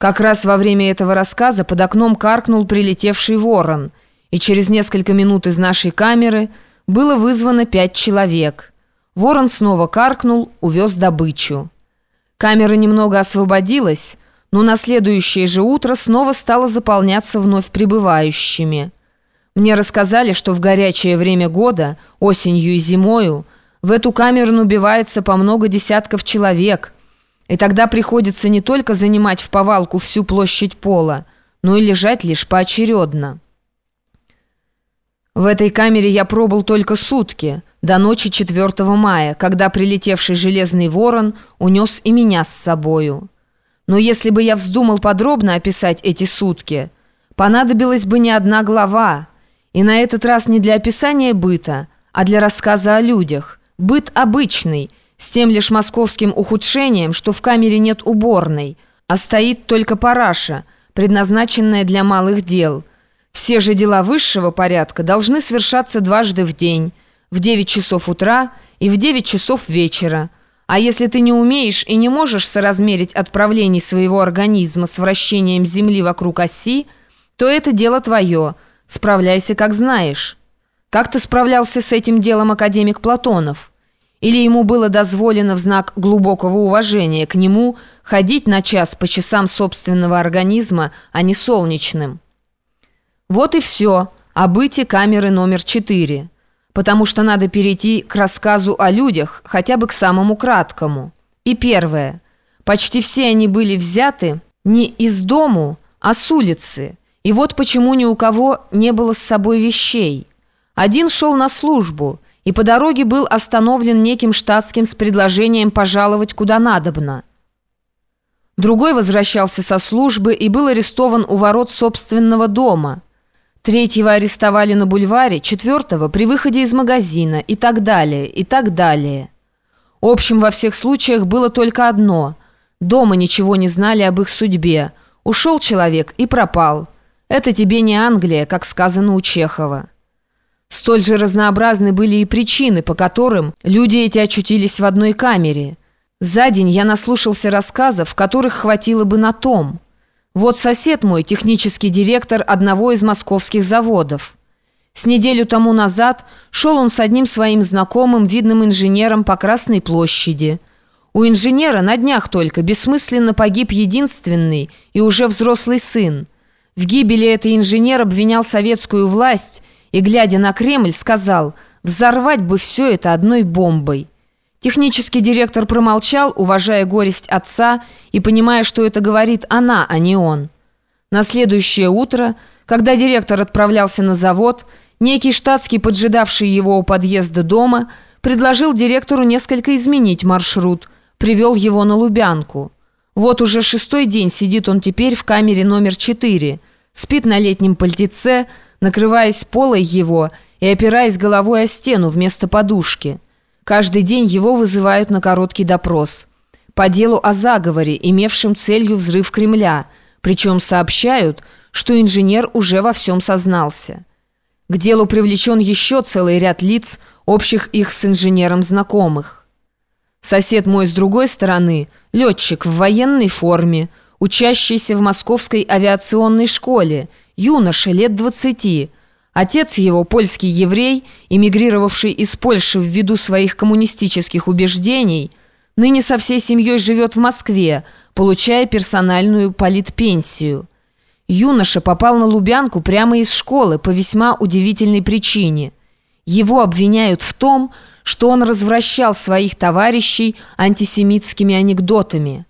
Как раз во время этого рассказа под окном каркнул прилетевший ворон, и через несколько минут из нашей камеры было вызвано пять человек. Ворон снова каркнул, увез добычу. Камера немного освободилась, но на следующее же утро снова стала заполняться вновь прибывающими. Мне рассказали, что в горячее время года, осенью и зимою, в эту камеру набивается по много десятков человек, и тогда приходится не только занимать в повалку всю площадь пола, но и лежать лишь поочередно. В этой камере я пробыл только сутки, до ночи 4 мая, когда прилетевший железный ворон унес и меня с собою. Но если бы я вздумал подробно описать эти сутки, понадобилась бы не одна глава, и на этот раз не для описания быта, а для рассказа о людях. Быт обычный, с тем лишь московским ухудшением, что в камере нет уборной, а стоит только параша, предназначенная для малых дел. Все же дела высшего порядка должны совершаться дважды в день, в 9 часов утра и в 9 часов вечера. А если ты не умеешь и не можешь соразмерить отправлений своего организма с вращением Земли вокруг оси, то это дело твое, справляйся как знаешь. Как ты справлялся с этим делом академик Платонов? Или ему было дозволено в знак глубокого уважения к нему ходить на час по часам собственного организма, а не солнечным. Вот и все о быте камеры номер 4, потому что надо перейти к рассказу о людях, хотя бы к самому краткому. И первое. Почти все они были взяты не из дому, а с улицы. И вот почему ни у кого не было с собой вещей. Один шел на службу – и по дороге был остановлен неким штатским с предложением пожаловать куда надобно. Другой возвращался со службы и был арестован у ворот собственного дома. Третьего арестовали на бульваре, четвертого при выходе из магазина и так далее, и так далее. Общим во всех случаях было только одно. Дома ничего не знали об их судьбе. Ушел человек и пропал. Это тебе не Англия, как сказано у Чехова. Столь же разнообразны были и причины, по которым люди эти очутились в одной камере. За день я наслушался рассказов, которых хватило бы на том. Вот сосед мой, технический директор одного из московских заводов. С неделю тому назад шел он с одним своим знакомым, видным инженером по Красной площади. У инженера на днях только бессмысленно погиб единственный и уже взрослый сын. В гибели этой инженер обвинял советскую власть – и, глядя на Кремль, сказал «взорвать бы все это одной бомбой». Технический директор промолчал, уважая горесть отца и понимая, что это говорит она, а не он. На следующее утро, когда директор отправлялся на завод, некий штатский, поджидавший его у подъезда дома, предложил директору несколько изменить маршрут, привел его на Лубянку. Вот уже шестой день сидит он теперь в камере номер четыре, спит на летнем пальтеце, накрываясь полой его и опираясь головой о стену вместо подушки. Каждый день его вызывают на короткий допрос. По делу о заговоре, имевшем целью взрыв Кремля, причем сообщают, что инженер уже во всем сознался. К делу привлечен еще целый ряд лиц, общих их с инженером знакомых. Сосед мой с другой стороны, летчик в военной форме, учащийся в московской авиационной школе, юноша лет двадцати. Отец его, польский еврей, эмигрировавший из Польши ввиду своих коммунистических убеждений, ныне со всей семьей живет в Москве, получая персональную политпенсию. Юноша попал на Лубянку прямо из школы по весьма удивительной причине. Его обвиняют в том, что он развращал своих товарищей антисемитскими анекдотами –